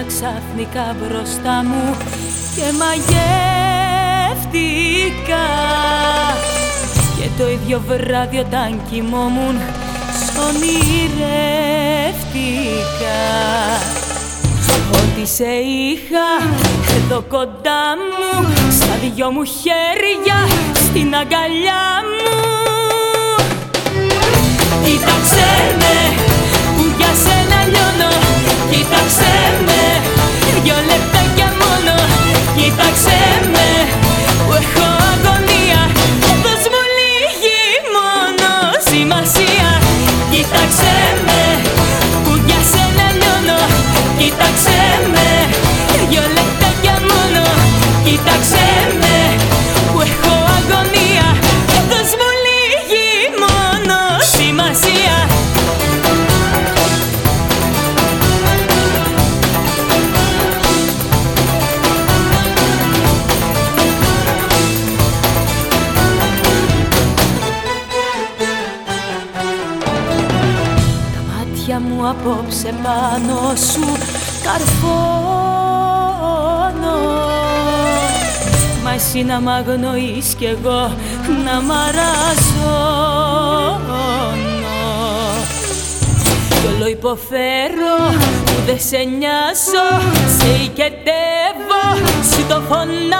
σε είδα ξαφνικά μπροστά μου και μαγεύτηκα. Και το ίδιο βράδυ όταν κοιμόμουν ονειρεύτηκα. Ότι σε είχα εδώ κοντά μου Στα δυο μου χέρια στην αγκαλιά μου. Κοίταξε με μου απόψε πάνω σου καρφώνω. Μα εσύ να μ' αγνοείς κι εγώ να μ' αραζώνω. Κι όλο υποφέρω που δεν σε νοιάζω Σε οικετεύω, σου το φωνάζω